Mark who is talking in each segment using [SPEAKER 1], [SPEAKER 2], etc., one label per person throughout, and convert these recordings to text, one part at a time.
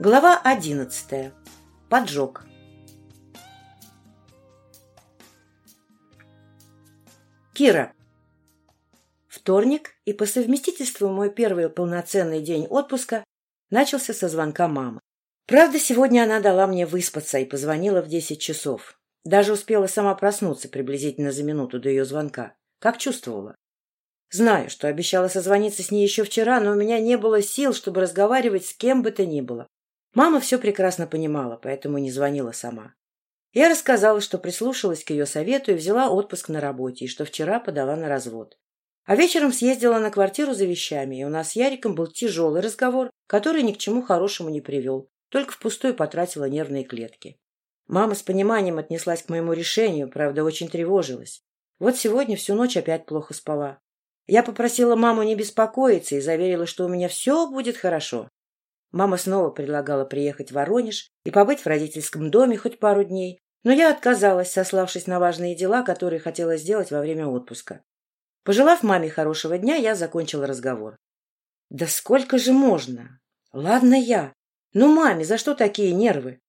[SPEAKER 1] Глава одиннадцатая. Поджог. Кира. Вторник и по совместительству мой первый полноценный день отпуска начался со звонка мамы. Правда, сегодня она дала мне выспаться и позвонила в десять часов. Даже успела сама проснуться приблизительно за минуту до ее звонка. Как чувствовала. Знаю, что обещала созвониться с ней еще вчера, но у меня не было сил, чтобы разговаривать с кем бы то ни было. Мама все прекрасно понимала, поэтому не звонила сама. Я рассказала, что прислушалась к ее совету и взяла отпуск на работе, и что вчера подала на развод. А вечером съездила на квартиру за вещами, и у нас с Яриком был тяжелый разговор, который ни к чему хорошему не привел, только впустую потратила нервные клетки. Мама с пониманием отнеслась к моему решению, правда, очень тревожилась. Вот сегодня всю ночь опять плохо спала. Я попросила маму не беспокоиться и заверила, что у меня все будет хорошо. Мама снова предлагала приехать в Воронеж и побыть в родительском доме хоть пару дней, но я отказалась, сославшись на важные дела, которые хотела сделать во время отпуска. Пожелав маме хорошего дня, я закончила разговор. «Да сколько же можно? Ладно я. Ну, маме, за что такие нервы?»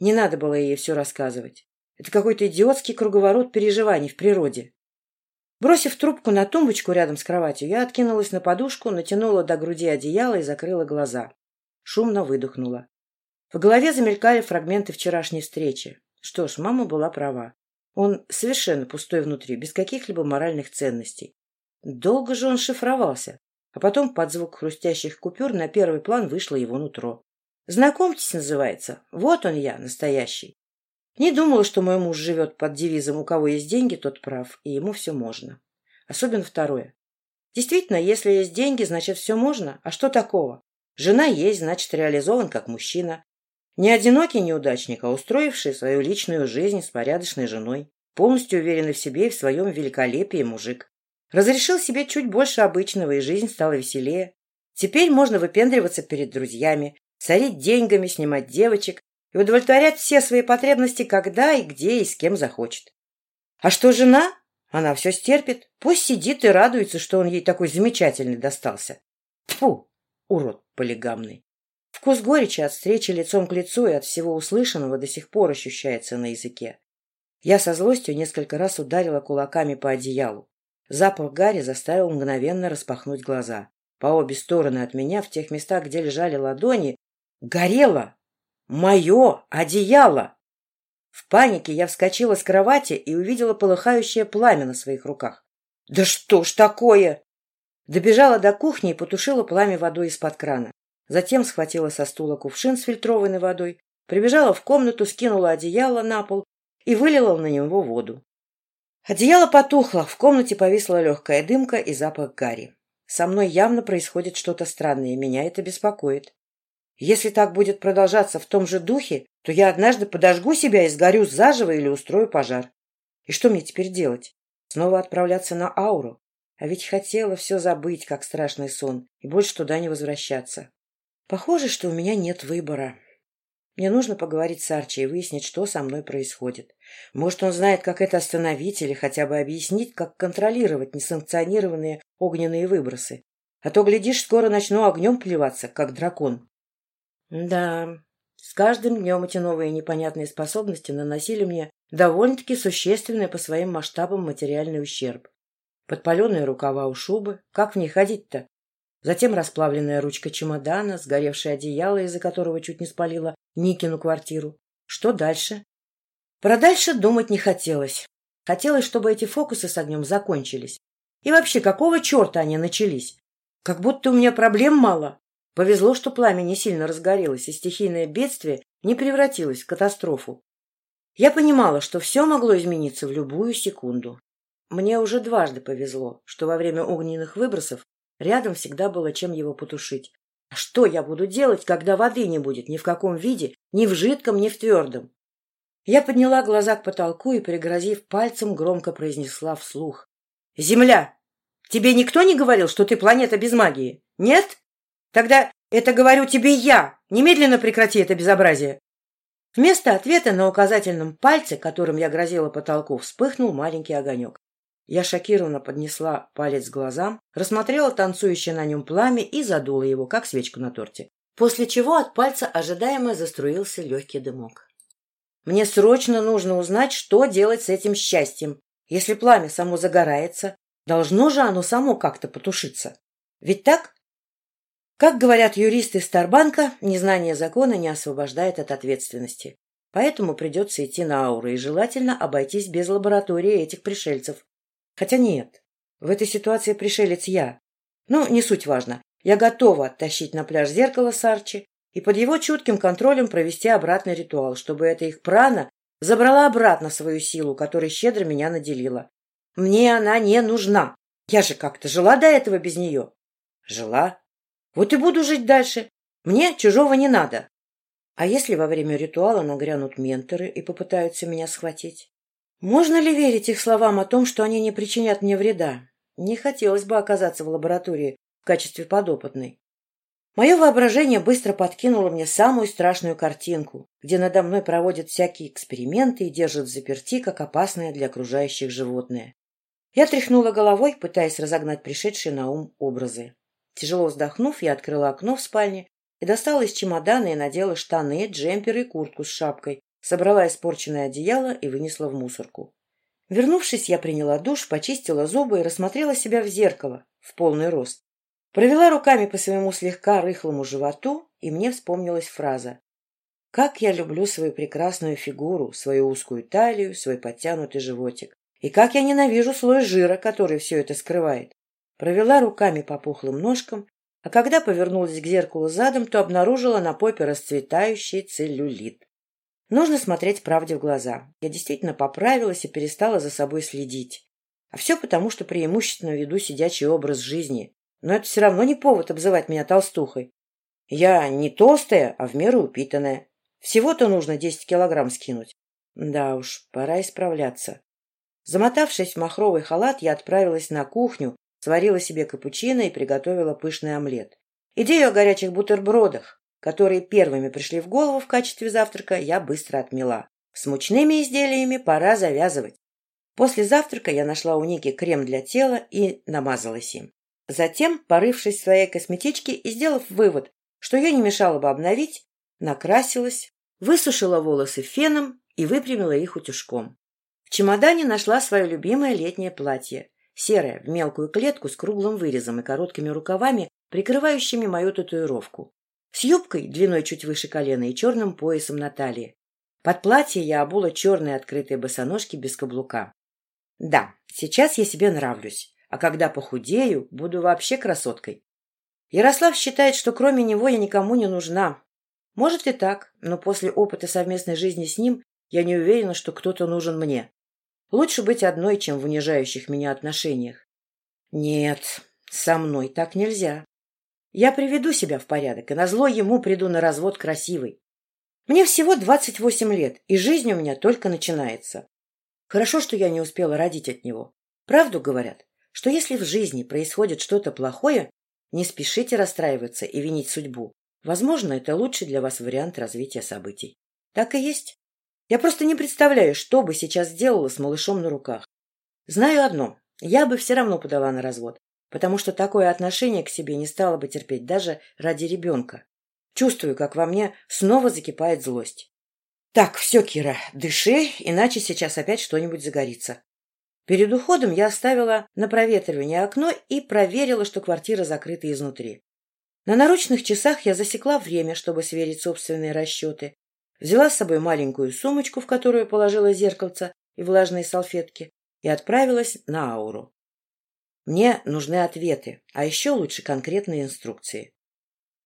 [SPEAKER 1] Не надо было ей все рассказывать. Это какой-то идиотский круговорот переживаний в природе. Бросив трубку на тумбочку рядом с кроватью, я откинулась на подушку, натянула до груди одеяло и закрыла глаза. Шумно выдохнула. В голове замелькали фрагменты вчерашней встречи. Что ж, мама была права. Он совершенно пустой внутри, без каких-либо моральных ценностей. Долго же он шифровался, а потом под звук хрустящих купюр на первый план вышло его нутро. «Знакомьтесь» называется. Вот он я, настоящий. Не думала, что мой муж живет под девизом «У кого есть деньги, тот прав», и ему все можно. Особенно второе. Действительно, если есть деньги, значит, все можно. А что такого? Жена есть, значит, реализован как мужчина. Не одинокий неудачник, а устроивший свою личную жизнь с порядочной женой. Полностью уверенный в себе и в своем великолепии мужик. Разрешил себе чуть больше обычного, и жизнь стала веселее. Теперь можно выпендриваться перед друзьями, царить деньгами, снимать девочек, и удовлетворять все свои потребности, когда и где и с кем захочет. А что жена? Она все стерпит. Пусть сидит и радуется, что он ей такой замечательный достался. Тьфу, урод полигамный. Вкус горечи от встречи лицом к лицу и от всего услышанного до сих пор ощущается на языке. Я со злостью несколько раз ударила кулаками по одеялу. Запах гари заставил мгновенно распахнуть глаза. По обе стороны от меня, в тех местах, где лежали ладони, горело Мое одеяло! В панике я вскочила с кровати и увидела полыхающее пламя на своих руках. «Да что ж такое!» Добежала до кухни и потушила пламя водой из-под крана. Затем схватила со стула кувшин с фильтрованной водой, прибежала в комнату, скинула одеяло на пол и вылила на него воду. Одеяло потухло, в комнате повисла легкая дымка и запах гари. Со мной явно происходит что-то странное, и меня это беспокоит. Если так будет продолжаться в том же духе, то я однажды подожгу себя и сгорю заживо или устрою пожар. И что мне теперь делать? Снова отправляться на ауру? А ведь хотела все забыть, как страшный сон, и больше туда не возвращаться. Похоже, что у меня нет выбора. Мне нужно поговорить с Арчи и выяснить, что со мной происходит. Может, он знает, как это остановить или хотя бы объяснить, как контролировать несанкционированные огненные выбросы. А то, глядишь, скоро начну огнем плеваться, как дракон. Да, с каждым днем эти новые непонятные способности наносили мне довольно-таки существенный по своим масштабам материальный ущерб. Подпаленные рукава у шубы, как в ней ходить-то? Затем расплавленная ручка чемодана, сгоревшее одеяло, из-за которого чуть не спалила Никину квартиру. Что дальше? Про дальше думать не хотелось. Хотелось, чтобы эти фокусы с огнем закончились. И вообще, какого черта они начались? Как будто у меня проблем мало. Повезло, что пламя не сильно разгорелось, и стихийное бедствие не превратилось в катастрофу. Я понимала, что все могло измениться в любую секунду. Мне уже дважды повезло, что во время огненных выбросов рядом всегда было чем его потушить. А что я буду делать, когда воды не будет ни в каком виде, ни в жидком, ни в твердом? Я подняла глаза к потолку и, пригрозив пальцем, громко произнесла вслух. «Земля! Тебе никто не говорил, что ты планета без магии? Нет?» Тогда это говорю тебе я. Немедленно прекрати это безобразие. Вместо ответа на указательном пальце, которым я грозила потолку, вспыхнул маленький огонек. Я шокированно поднесла палец к глазам, рассмотрела танцующее на нем пламя и задула его, как свечку на торте. после чего от пальца ожидаемо заструился легкий дымок. Мне срочно нужно узнать, что делать с этим счастьем. Если пламя само загорается, должно же оно само как-то потушиться. Ведь так? Как говорят юристы Старбанка, незнание закона не освобождает от ответственности. Поэтому придется идти на ауры и желательно обойтись без лаборатории этих пришельцев. Хотя нет, в этой ситуации пришелец я. Ну, не суть важно. Я готова оттащить на пляж зеркало с Арчи и под его чутким контролем провести обратный ритуал, чтобы эта их прана забрала обратно свою силу, которой щедро меня наделила. Мне она не нужна. Я же как-то жила до этого без нее. Жила. Вот и буду жить дальше. Мне чужого не надо. А если во время ритуала нагрянут менторы и попытаются меня схватить? Можно ли верить их словам о том, что они не причинят мне вреда? Не хотелось бы оказаться в лаборатории в качестве подопытной. Мое воображение быстро подкинуло мне самую страшную картинку, где надо мной проводят всякие эксперименты и держат заперти, как опасное для окружающих животное. Я тряхнула головой, пытаясь разогнать пришедшие на ум образы. Тяжело вздохнув, я открыла окно в спальне и достала из чемодана и надела штаны, джемпер и куртку с шапкой, собрала испорченное одеяло и вынесла в мусорку. Вернувшись, я приняла душ, почистила зубы и рассмотрела себя в зеркало в полный рост. Провела руками по своему слегка рыхлому животу, и мне вспомнилась фраза «Как я люблю свою прекрасную фигуру, свою узкую талию, свой подтянутый животик. И как я ненавижу слой жира, который все это скрывает». Провела руками по пухлым ножкам, а когда повернулась к зеркалу задом, то обнаружила на попе расцветающий целлюлит. Нужно смотреть правде в глаза. Я действительно поправилась и перестала за собой следить. А все потому, что преимущественно веду сидячий образ жизни. Но это все равно не повод обзывать меня толстухой. Я не толстая, а в меру упитанная. Всего-то нужно десять килограмм скинуть. Да уж, пора исправляться. Замотавшись в махровый халат, я отправилась на кухню, сварила себе капучино и приготовила пышный омлет. Идею о горячих бутербродах, которые первыми пришли в голову в качестве завтрака, я быстро отмела. С мучными изделиями пора завязывать. После завтрака я нашла у Ники крем для тела и намазалась им. Затем, порывшись в своей косметичке и сделав вывод, что ее не мешало бы обновить, накрасилась, высушила волосы феном и выпрямила их утюжком. В чемодане нашла свое любимое летнее платье, серое, в мелкую клетку с круглым вырезом и короткими рукавами, прикрывающими мою татуировку с юбкой длиной чуть выше колена и черным поясом на талии. Под платье я обула черные открытые босоножки без каблука. Да, сейчас я себе нравлюсь, а когда похудею, буду вообще красоткой. Ярослав считает, что кроме него я никому не нужна. Может и так, но после опыта совместной жизни с ним я не уверена, что кто-то нужен мне. Лучше быть одной, чем в унижающих меня отношениях. Нет, со мной так нельзя. Я приведу себя в порядок, и назло ему приду на развод красивый. Мне всего двадцать восемь лет, и жизнь у меня только начинается. Хорошо, что я не успела родить от него. Правду говорят, что если в жизни происходит что-то плохое, не спешите расстраиваться и винить судьбу. Возможно, это лучший для вас вариант развития событий. Так и есть. Я просто не представляю, что бы сейчас сделала с малышом на руках. Знаю одно. Я бы все равно подала на развод потому что такое отношение к себе не стало бы терпеть даже ради ребенка. Чувствую, как во мне снова закипает злость. Так, все, Кира, дыши, иначе сейчас опять что-нибудь загорится. Перед уходом я оставила на проветривание окно и проверила, что квартира закрыта изнутри. На наручных часах я засекла время, чтобы сверить собственные расчеты. Взяла с собой маленькую сумочку, в которую положила зеркальце и влажные салфетки, и отправилась на ауру. Мне нужны ответы, а еще лучше конкретные инструкции.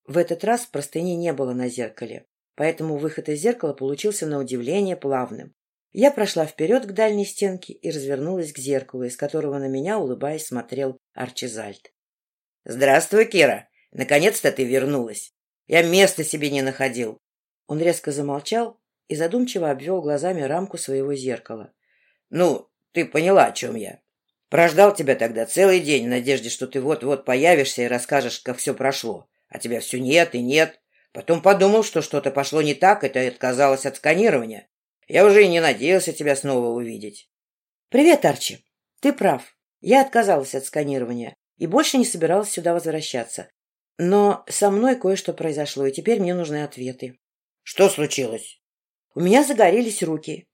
[SPEAKER 1] В этот раз простыни не было на зеркале, поэтому выход из зеркала получился на удивление плавным. Я прошла вперед к дальней стенке и развернулась к зеркалу, из которого на меня, улыбаясь, смотрел Арчизальд. — Здравствуй, Кира! Наконец-то ты вернулась! Я места себе не находил! Он резко замолчал и задумчиво обвел глазами рамку своего зеркала. — Ну, ты поняла, о чем я. Прождал тебя тогда целый день в надежде, что ты вот-вот появишься и расскажешь, как все прошло. А тебя все нет и нет. Потом подумал, что что-то пошло не так, и ты отказалась от сканирования. Я уже и не надеялся тебя снова увидеть. Привет, Арчи. Ты прав. Я отказалась от сканирования и больше не собиралась сюда возвращаться. Но со мной кое-что произошло, и теперь мне нужны ответы.
[SPEAKER 2] Что случилось?
[SPEAKER 1] У меня загорелись руки,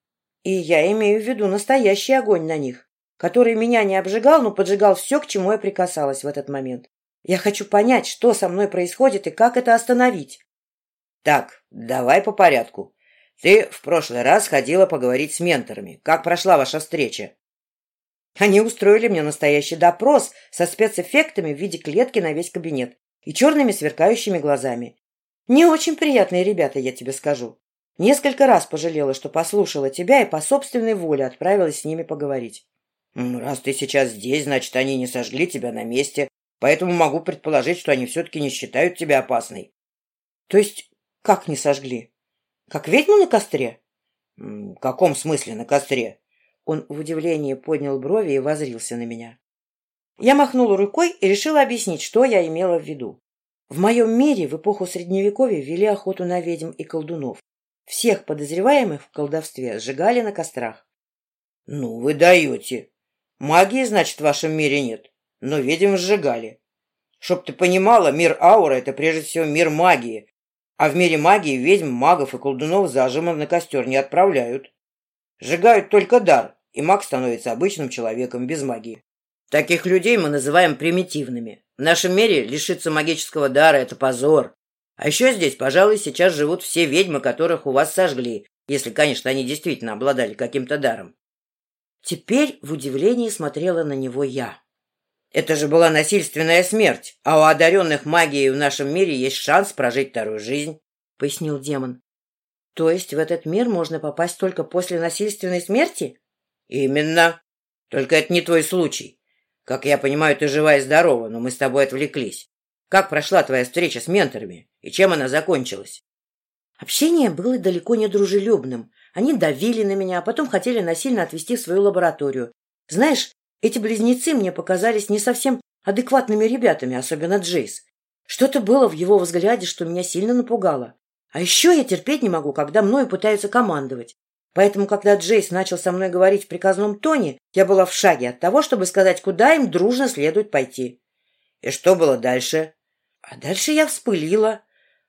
[SPEAKER 1] и я имею в виду настоящий огонь на них, который меня не обжигал, но поджигал все, к чему я прикасалась в этот момент. Я хочу понять, что со мной происходит и как это остановить.
[SPEAKER 2] Так, давай по порядку. Ты в прошлый раз ходила поговорить с менторами. Как прошла ваша встреча?
[SPEAKER 1] Они устроили мне настоящий допрос со спецэффектами в виде клетки на весь кабинет и черными сверкающими глазами. Не очень приятные ребята, я тебе скажу. Несколько раз пожалела, что послушала тебя и по собственной воле отправилась с ними поговорить.
[SPEAKER 2] Раз ты сейчас здесь, значит, они не сожгли тебя на месте, поэтому могу предположить, что они все-таки не считают тебя опасной.
[SPEAKER 1] То есть как не сожгли? Как ведьму на костре?
[SPEAKER 2] В каком смысле на костре?
[SPEAKER 1] Он в удивлении поднял брови и возрился на меня. Я махнула рукой и решила объяснить, что я имела в виду. В моем мире в эпоху Средневековья вели охоту на ведьм и колдунов. Всех подозреваемых в колдовстве сжигали на кострах.
[SPEAKER 2] — Ну, вы даете. Магии, значит, в вашем мире нет, но ведьм сжигали. Чтоб ты понимала, мир аура — это прежде всего мир магии, а в мире магии ведьм, магов и колдунов зажимов на костер не отправляют. Сжигают только дар, и маг становится обычным человеком без магии. Таких людей мы называем примитивными. В нашем мире лишиться магического дара – это позор. А еще здесь, пожалуй, сейчас живут все ведьмы, которых у вас сожгли, если, конечно, они действительно обладали каким-то даром.
[SPEAKER 1] Теперь в удивлении смотрела на него я.
[SPEAKER 2] Это же была насильственная смерть, а у одаренных магией в нашем мире есть шанс прожить вторую жизнь, — пояснил демон.
[SPEAKER 1] То есть в этот мир можно попасть только после насильственной смерти?
[SPEAKER 2] Именно. Только это не твой случай. Как я понимаю, ты жива и здорова, но мы с тобой отвлеклись. Как прошла твоя встреча с менторами и чем она закончилась?
[SPEAKER 1] Общение было далеко не дружелюбным. Они давили на меня, а потом хотели насильно отвезти в свою лабораторию. Знаешь, эти близнецы мне показались не совсем адекватными ребятами, особенно Джейс. Что-то было в его взгляде, что меня сильно напугало. А еще я терпеть не могу, когда мною пытаются командовать. Поэтому, когда Джейс начал со мной говорить в приказном тоне, я была в шаге от того, чтобы сказать, куда им дружно следует пойти.
[SPEAKER 2] И что было дальше?
[SPEAKER 1] А дальше я вспылила.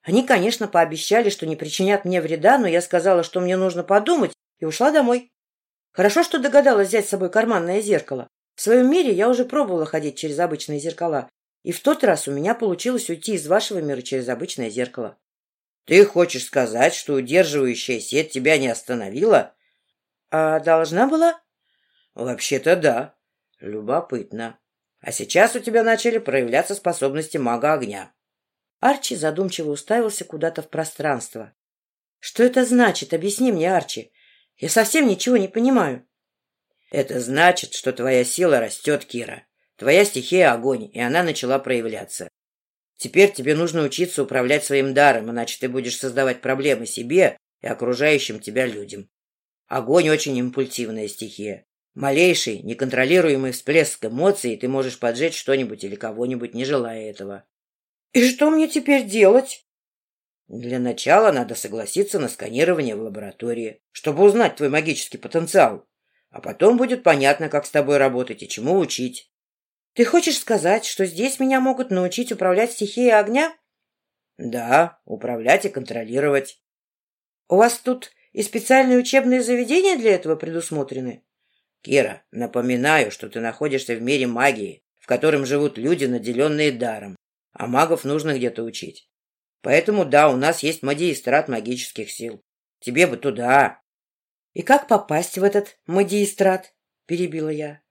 [SPEAKER 1] Они, конечно, пообещали, что не причинят мне вреда, но я сказала, что мне нужно подумать, и ушла домой. Хорошо, что догадалась взять с собой карманное зеркало. В своем мире я уже пробовала ходить через обычные зеркала, и в тот раз у меня получилось уйти из вашего мира через обычное зеркало.
[SPEAKER 2] Ты хочешь сказать, что удерживающая сеть тебя не остановила?
[SPEAKER 1] А должна была?
[SPEAKER 2] Вообще-то да. Любопытно. А сейчас у тебя начали проявляться способности мага огня.
[SPEAKER 1] Арчи задумчиво уставился куда-то в пространство. Что это значит? Объясни мне, Арчи. Я совсем ничего не понимаю.
[SPEAKER 2] Это значит, что твоя сила растет, Кира. Твоя стихия — огонь, и она начала проявляться. Теперь тебе нужно учиться управлять своим даром, иначе ты будешь создавать проблемы себе и окружающим тебя людям. Огонь очень импульсивная стихия. Малейший, неконтролируемый всплеск эмоций, и ты можешь поджечь что-нибудь или кого-нибудь, не желая этого.
[SPEAKER 1] И что мне теперь делать?
[SPEAKER 2] Для начала надо согласиться на сканирование в лаборатории, чтобы узнать твой магический потенциал. А потом будет понятно, как с тобой работать и чему учить.
[SPEAKER 1] Ты хочешь сказать, что здесь меня могут научить управлять стихией огня?
[SPEAKER 2] Да, управлять и контролировать.
[SPEAKER 1] У вас тут и специальные учебные заведения для этого предусмотрены?
[SPEAKER 2] Кира, напоминаю, что ты находишься в мире магии, в котором живут люди, наделенные даром, а магов нужно где-то учить. Поэтому да, у нас есть магистрат магических сил. Тебе бы туда.
[SPEAKER 1] И как попасть в этот магистрат? Перебила я.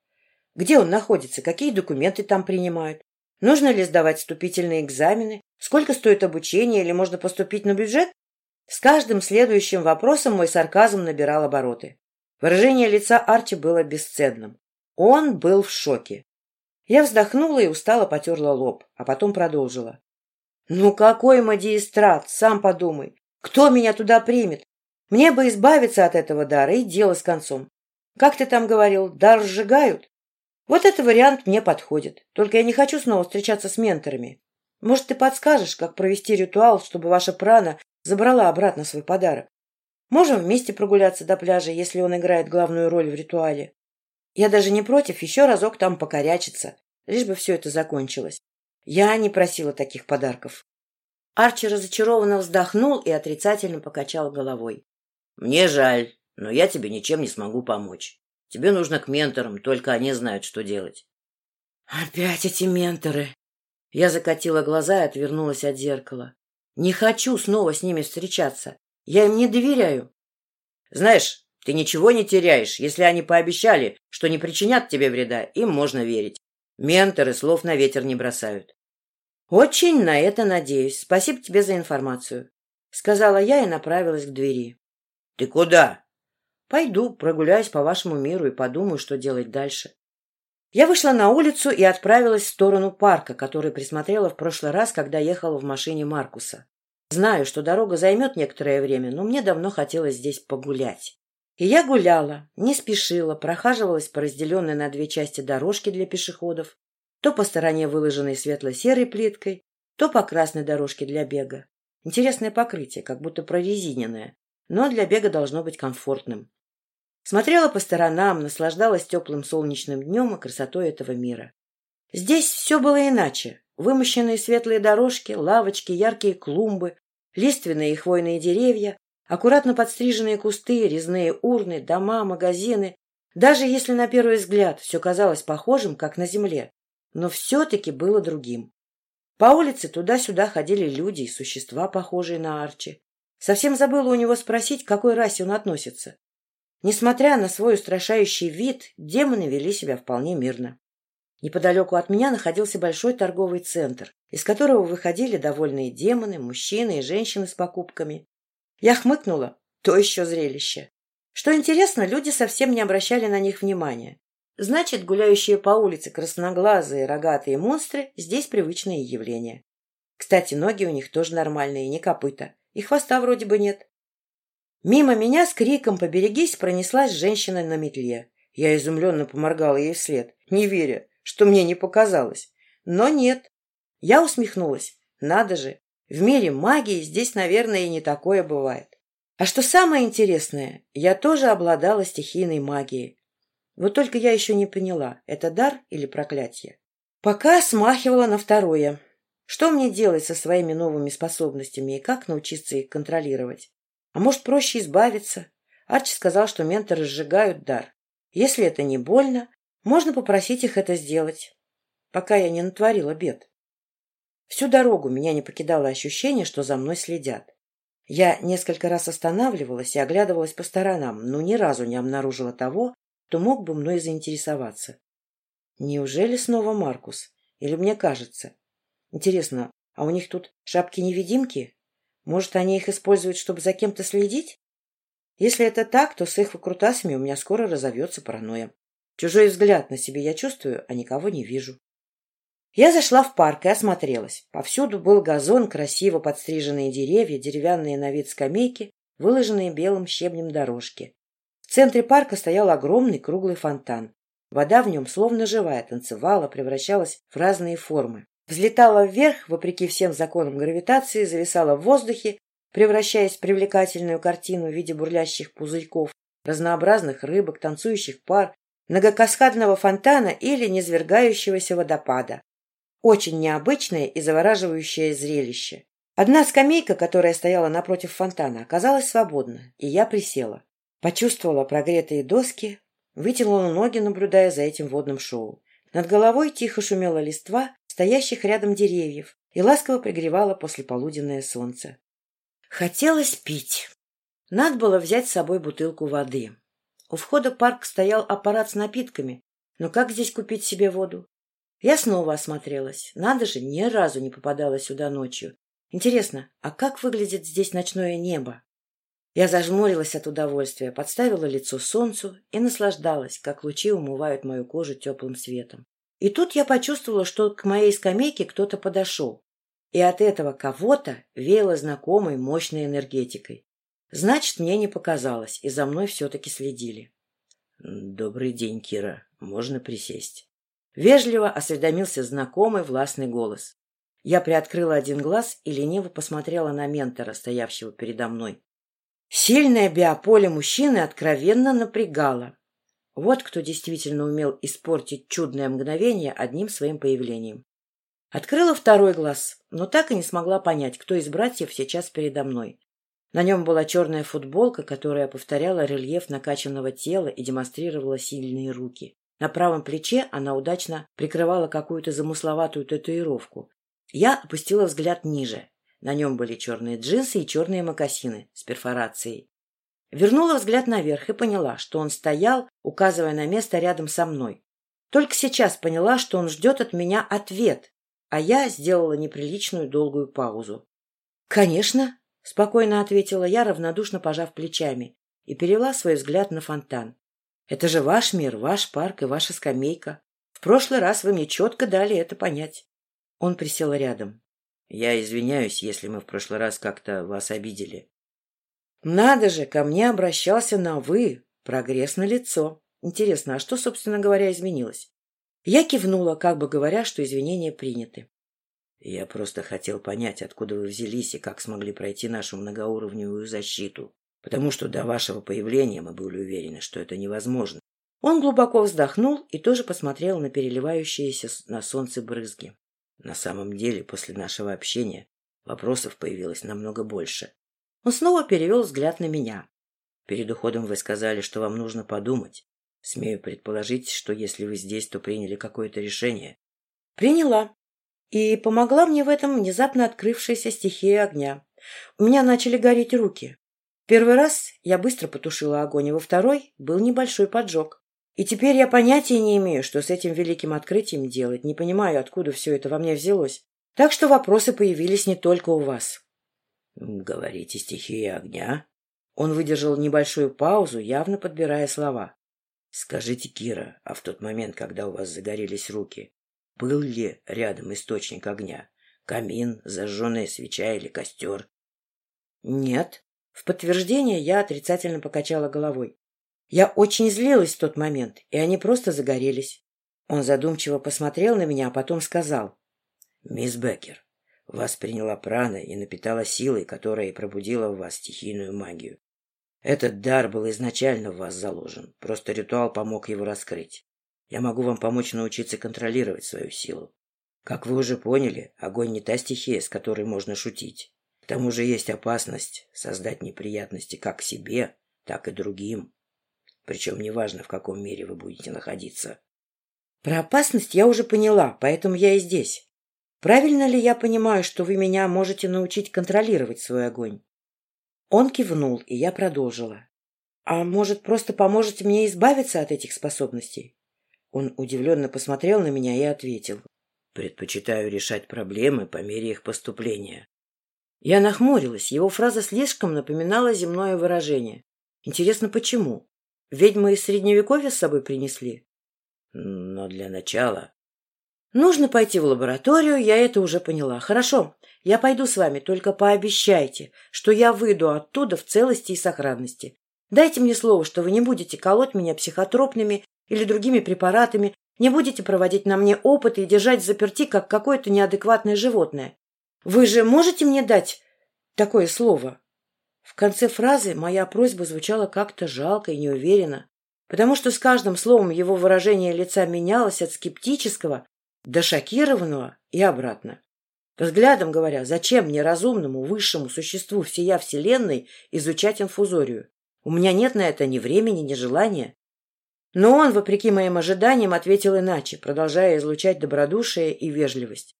[SPEAKER 1] Где он находится? Какие документы там принимают? Нужно ли сдавать вступительные экзамены? Сколько стоит обучение? Или можно поступить на бюджет? С каждым следующим вопросом мой сарказм набирал обороты. Выражение лица Арчи было бесценным. Он был в шоке. Я вздохнула и устало потерла лоб, а потом продолжила. «Ну какой магистрат, сам подумай. Кто меня туда примет? Мне бы избавиться от этого дара и дело с концом. Как ты там говорил, дар сжигают? Вот этот вариант мне подходит. Только я не хочу снова встречаться с менторами. Может, ты подскажешь, как провести ритуал, чтобы ваша прана забрала обратно свой подарок? Можем вместе прогуляться до пляжа, если он играет главную роль в ритуале. Я даже не против еще разок там покорячиться, лишь бы все это закончилось. Я не просила таких подарков. Арчи разочарованно вздохнул и отрицательно покачал головой.
[SPEAKER 2] — Мне жаль, но я тебе ничем не смогу помочь. Тебе нужно к менторам, только они знают, что делать.
[SPEAKER 1] — Опять эти менторы! Я закатила глаза и отвернулась от зеркала. Не хочу снова с ними встречаться. Я им не доверяю.
[SPEAKER 2] Знаешь, ты ничего не теряешь. Если они пообещали, что не причинят тебе вреда, им можно верить. Менторы слов на ветер не бросают.
[SPEAKER 1] Очень на это надеюсь. Спасибо тебе за информацию. Сказала я и направилась к двери.
[SPEAKER 2] Ты куда?
[SPEAKER 1] Пойду, прогуляюсь по вашему миру и подумаю, что делать дальше. Я вышла на улицу и отправилась в сторону парка, который присмотрела в прошлый раз, когда ехала в машине Маркуса. Знаю, что дорога займет некоторое время, но мне давно хотелось здесь погулять. И я гуляла, не спешила, прохаживалась по разделенной на две части дорожке для пешеходов, то по стороне выложенной светло-серой плиткой, то по красной дорожке для бега. Интересное покрытие, как будто прорезиненное, но для бега должно быть комфортным. Смотрела по сторонам, наслаждалась теплым солнечным днем и красотой этого мира. Здесь все было иначе. Вымощенные светлые дорожки, лавочки, яркие клумбы, лиственные и хвойные деревья, аккуратно подстриженные кусты, резные урны, дома, магазины. Даже если на первый взгляд все казалось похожим, как на земле, но все-таки было другим. По улице туда-сюда ходили люди и существа, похожие на Арчи. Совсем забыла у него спросить, к какой расе он относится. Несмотря на свой устрашающий вид, демоны вели себя вполне мирно. Неподалеку от меня находился большой торговый центр, из которого выходили довольные демоны, мужчины и женщины с покупками. Я хмыкнула. То еще зрелище. Что интересно, люди совсем не обращали на них внимания. Значит, гуляющие по улице красноглазые рогатые монстры здесь привычные явления. Кстати, ноги у них тоже нормальные, не копыта. И хвоста вроде бы нет. Мимо меня с криком «Поберегись!» пронеслась женщина на метле. Я изумленно поморгала ей вслед, не веря, что мне не показалось. Но нет. Я усмехнулась. Надо же, в мире магии здесь, наверное, и не такое бывает. А что самое интересное, я тоже обладала стихийной магией. Вот только я еще не поняла, это дар или проклятие. Пока смахивала на второе. Что мне делать со своими новыми способностями и как научиться их контролировать? А может, проще избавиться? Арчи сказал, что менторы сжигают дар. Если это не больно, можно попросить их это сделать, пока я не натворила бед. Всю дорогу меня не покидало ощущение, что за мной следят. Я несколько раз останавливалась и оглядывалась по сторонам, но ни разу не обнаружила того, кто мог бы мной заинтересоваться. Неужели снова Маркус? Или мне кажется? Интересно, а у них тут шапки-невидимки? Может, они их используют, чтобы за кем-то следить? Если это так, то с их выкрутасами у меня скоро разовьется паранойя. Чужой взгляд на себе я чувствую, а никого не вижу. Я зашла в парк и осмотрелась. Повсюду был газон, красиво подстриженные деревья, деревянные на вид скамейки, выложенные белым щебнем дорожки. В центре парка стоял огромный круглый фонтан. Вода в нем, словно живая, танцевала, превращалась в разные формы. Взлетала вверх, вопреки всем законам гравитации, зависала в воздухе, превращаясь в привлекательную картину в виде бурлящих пузырьков, разнообразных рыбок, танцующих пар, многокаскадного фонтана или низвергающегося водопада. Очень необычное и завораживающее зрелище. Одна скамейка, которая стояла напротив фонтана, оказалась свободна, и я присела. Почувствовала прогретые доски, вытянула ноги, наблюдая за этим водным шоу. Над головой тихо шумела листва, стоящих рядом деревьев и ласково пригревало послеполуденное солнце. Хотелось пить. Надо было взять с собой бутылку воды. У входа в парк стоял аппарат с напитками, но как здесь купить себе воду? Я снова осмотрелась. Надо же, ни разу не попадала сюда ночью. Интересно, а как выглядит здесь ночное небо? Я зажмурилась от удовольствия, подставила лицо солнцу и наслаждалась, как лучи умывают мою кожу теплым светом. И тут я почувствовала, что к моей скамейке кто-то подошел. И от этого кого-то веяло знакомой мощной энергетикой. Значит, мне не показалось, и за мной все-таки следили. — Добрый день, Кира. Можно присесть? Вежливо осведомился знакомый властный голос. Я приоткрыла один глаз и лениво посмотрела на ментора, стоявшего передо мной. Сильное биополе мужчины откровенно напрягало. Вот кто действительно умел испортить чудное мгновение одним своим появлением. Открыла второй глаз, но так и не смогла понять, кто из братьев сейчас передо мной. На нем была черная футболка, которая повторяла рельеф накачанного тела и демонстрировала сильные руки. На правом плече она удачно прикрывала какую-то замысловатую татуировку. Я опустила взгляд ниже. На нем были черные джинсы и черные мокасины с перфорацией. Вернула взгляд наверх и поняла, что он стоял, указывая на место рядом со мной. Только сейчас поняла, что он ждет от меня ответ, а я сделала неприличную долгую паузу. «Конечно», — спокойно ответила я, равнодушно пожав плечами, и перевела свой взгляд на фонтан. «Это же ваш мир, ваш парк и ваша скамейка. В прошлый раз вы мне четко дали это понять». Он присел рядом. «Я извиняюсь, если мы в прошлый раз как-то вас обидели». «Надо же, ко мне обращался на «вы». Прогресс на лицо. Интересно, а что, собственно говоря, изменилось? Я кивнула, как бы говоря, что извинения приняты. Я просто хотел понять, откуда вы взялись и как смогли пройти нашу многоуровневую защиту. Потому что до вашего появления мы были уверены, что это невозможно. Он глубоко вздохнул и тоже посмотрел на переливающиеся на солнце брызги. На самом деле, после нашего общения вопросов появилось намного больше. Он снова перевел взгляд на меня. Перед уходом вы сказали, что вам нужно подумать. Смею предположить, что если вы здесь, то приняли какое-то решение. Приняла. И помогла мне в этом внезапно открывшаяся стихия огня. У меня начали гореть руки. Первый раз я быстро потушила огонь, а во второй был небольшой поджог. И теперь я понятия не имею, что с этим великим открытием делать, не понимаю, откуда все это во мне взялось. Так что вопросы появились не только у вас. — Говорите, стихия огня? Он выдержал небольшую паузу, явно подбирая слова. Скажите, Кира, а в тот момент, когда у вас загорелись руки, был ли рядом источник огня? Камин, зажженная свеча или костер? Нет. В подтверждение я отрицательно покачала головой. Я очень злилась в тот момент, и они просто загорелись. Он задумчиво посмотрел на меня, а потом сказал. «Мисс Беккер, вас приняла прана и напитала силой, которая пробудила в вас стихийную магию. Этот дар был изначально в вас заложен, просто ритуал помог его раскрыть. Я могу вам помочь научиться контролировать свою силу. Как вы уже поняли, огонь не та стихия, с которой можно шутить. К тому же есть опасность создать неприятности как себе, так и другим. Причем неважно, в каком мире вы будете находиться. Про опасность я уже поняла, поэтому я и здесь. Правильно ли я понимаю, что вы меня можете научить контролировать свой огонь? Он кивнул, и я продолжила. «А может, просто поможете мне избавиться от этих способностей?» Он удивленно посмотрел на меня и ответил. «Предпочитаю решать проблемы по мере их поступления». Я нахмурилась. Его фраза слишком напоминала земное выражение. Интересно, почему? Ведьмы из Средневековья с собой принесли? Но для начала... Нужно пойти в лабораторию, я это уже поняла. Хорошо, я пойду с вами, только пообещайте, что я выйду оттуда в целости и сохранности. Дайте мне слово, что вы не будете колоть меня психотропными или другими препаратами, не будете проводить на мне опыты и держать заперти, как какое-то неадекватное животное. Вы же можете мне дать такое слово?» В конце фразы моя просьба звучала как-то жалко и неуверенно, потому что с каждым словом его выражение лица менялось от скептического до шокированного и обратно. Взглядом говоря, зачем мне разумному, высшему существу всея Вселенной изучать инфузорию? У меня нет на это ни времени, ни желания. Но он, вопреки моим ожиданиям, ответил иначе, продолжая излучать добродушие и вежливость.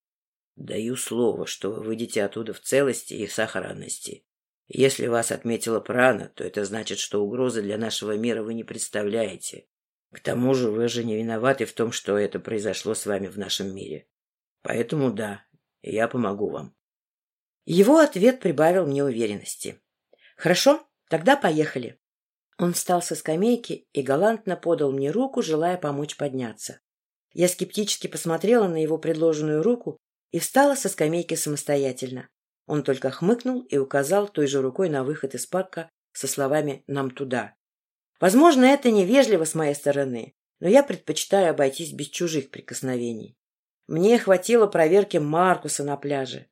[SPEAKER 1] «Даю слово, что вы выйдете оттуда в целости и сохранности. Если вас отметила прана, то это значит, что угрозы для нашего мира вы не представляете. К тому же вы же не виноваты в том, что это произошло с вами в нашем мире. Поэтому да, я помогу вам. Его ответ прибавил мне уверенности. Хорошо, тогда поехали. Он встал со скамейки и галантно подал мне руку, желая помочь подняться. Я скептически посмотрела на его предложенную руку и встала со скамейки самостоятельно. Он только хмыкнул и указал той же рукой на выход из парка со словами «нам туда». Возможно, это невежливо с моей стороны, но я предпочитаю обойтись без чужих прикосновений. Мне хватило проверки Маркуса на пляже.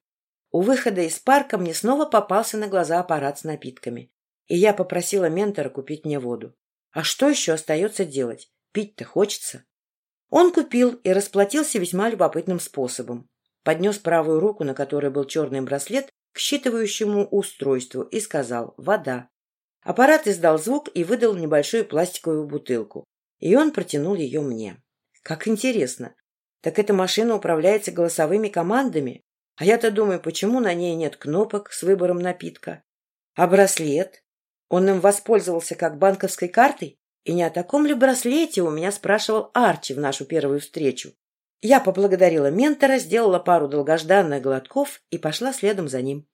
[SPEAKER 1] У выхода из парка мне снова попался на глаза аппарат с напитками, и я попросила ментора купить мне воду. А что еще остается делать? Пить-то хочется. Он купил и расплатился весьма любопытным способом. Поднес правую руку, на которой был черный браслет, к считывающему устройству и сказал «вода». Аппарат издал звук и выдал небольшую пластиковую бутылку, и он протянул ее мне. Как интересно. Так эта машина управляется голосовыми командами? А я-то думаю, почему на ней нет кнопок с выбором напитка? А браслет? Он им воспользовался как банковской картой? И не о таком ли браслете у меня спрашивал Арчи в нашу первую встречу? Я поблагодарила ментора, сделала пару долгожданных глотков и пошла следом за ним.